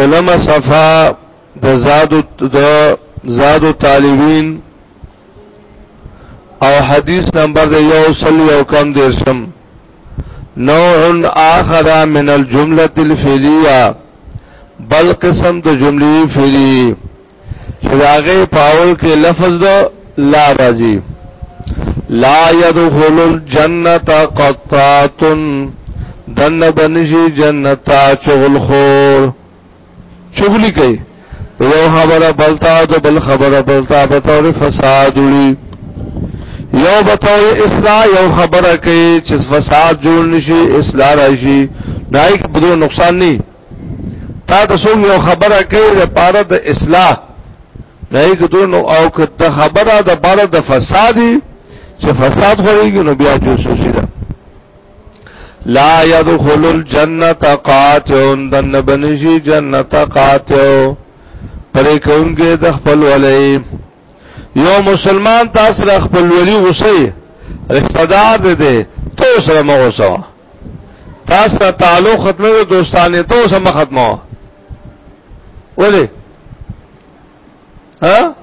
شلم صفا د زاد د زاد طالبین او حدیث نمبر د یو سل یو کم دیرشم نوع آخر من الجمله الفعلیه بل قسم د جملې فعلی چې داغه پاول کې لفظ د لا راځي لا يدخل الجنه قطات دن بنشي جنت چغل خور چغلی کوي یو خبره بلتا د بل خبره بلتا په تور فساد وړي یو بتاوی اصلاح یو خبره کوي چې فساد جوړ نشي اصلاح راشي دای کې بدو نقصان نه تا ته څو یو خبره کوي د پاره د اصلاح نه کدون او کته خبره د پاره د فسادي چې فساد خوږي نو بیا جو سوچي دا لا يدخل الجنه قاطع دن بنشي جنت قاطع پرې کوونکې د خپل ولې یو مسلمان تاسو خپل ولي غوسه رشتہ دار دې ته سره مغوسه تاسو ته تعلق ختمه او دوستانه ته سم ختمه وله ها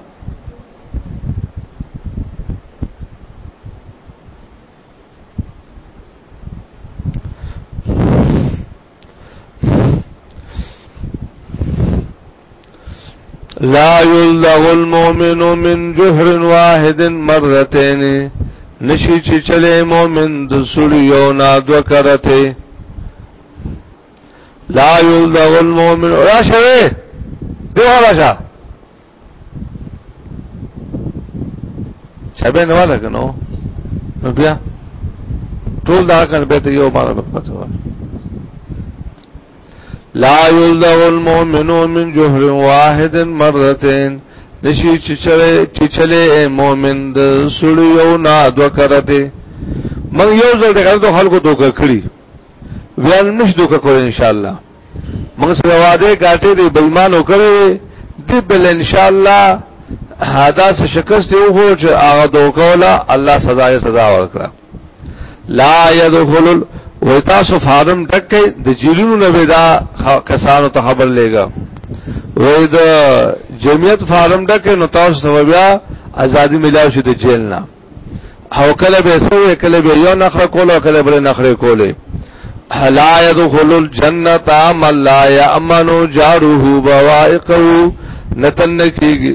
لا یلدغ المؤمن من جحر واحد مرتين نشی چې چلے مومن د سړیو نا دو کرته لا یلدغ المؤمن راشه دی راشه چبه نه ولا کنو نو بیا ټول دا کار به ته یو باندې پاتو لا یلدغ المؤمنو من جهر واحد مرتين نشی چچلے چچلے مومن د سړی یو نا دو کرته من یو ځل د غلطو خلکو دوکه کړی ویل نش دوکه کول ان شاء الله من سره واده کاټه دی بېمان وکړي دی بل ان شاء الله حادثه شکست یو هو چې هغه دوکه ولا الله سزا یې سزا ورکړه لا يدخل وای تاسو فارم ټکې د جیلونو نه ودا کسانو ته خبر لېګا وای د جمعیت فارم ټکې نو تاسو ته بیا ازادي ملاو شي د جیل نه او کله به سوې کله به یو نخره کوله کله به نخره کوله لا يدخل الجنه من لا يامن جاره بوائقه نتن کیږي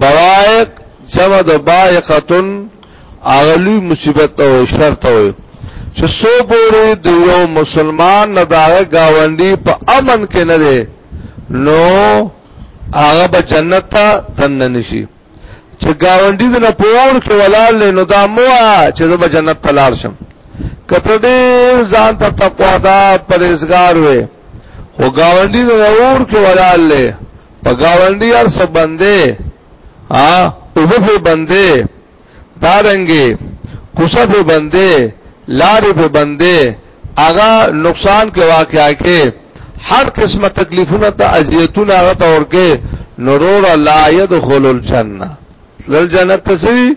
بوائق جمع د بائقتن اغلی مصیبت او شرط وي چې سو پوری د یو مسلمان نه دا گاونډي په امن کې نه دی نو هغه به جنت ته دنه نشي چې گاونډي د نه پور کې ولال نو دا مو چې زه به جنت ته لاړ شم کته دې ځان ته تقوا دا پرېزګار وې او گاونډي د اور کې ولال په گاونډي هر څه باندې ها او په باندې دارنګي کوڅه په باندې لارې په باندې هغه نقصان کې واقعا کې هر قسمه تکلیفونه ته اذیتونه هغه تور کې نورور لا يدخل الجنه لل جنت تسوی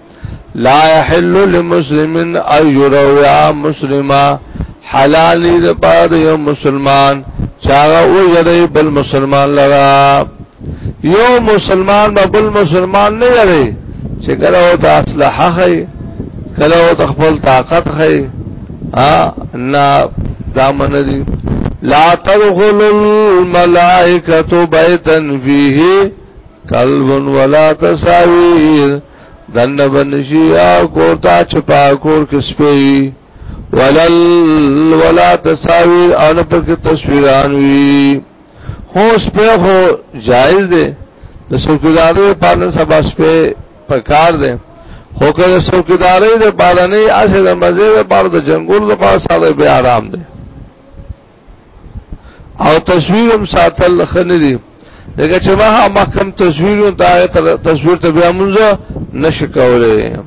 لا يحل لمسلم ان يروى مسلما حلال دې پاره یو مسلمان چاغه او یری بل مسلمان لرا یو مسلمان به بل مسلمان نه یری چې کله او ته اصلحه خي کله او ته خپل طاقت خي ا نا دامن دي لا تدخل الملائکه بیتن فیه قلب ولا تساویر دن بنشی او کورتا چپا کور کس پی ولل ولا تساویر او نپک تصویران وی خو سپی خو جائز دے د سوکیدارو پالن سبا سپی پکار دے خو که د سوکیدارو د پالنې اسې د مزه د پاره د جنگول د پاره ساده به آرام دے او تصویر هم ساتل خنه دي دغه چې ما محکم تصویر او دا تصویر ته بیا مونږه نشکولې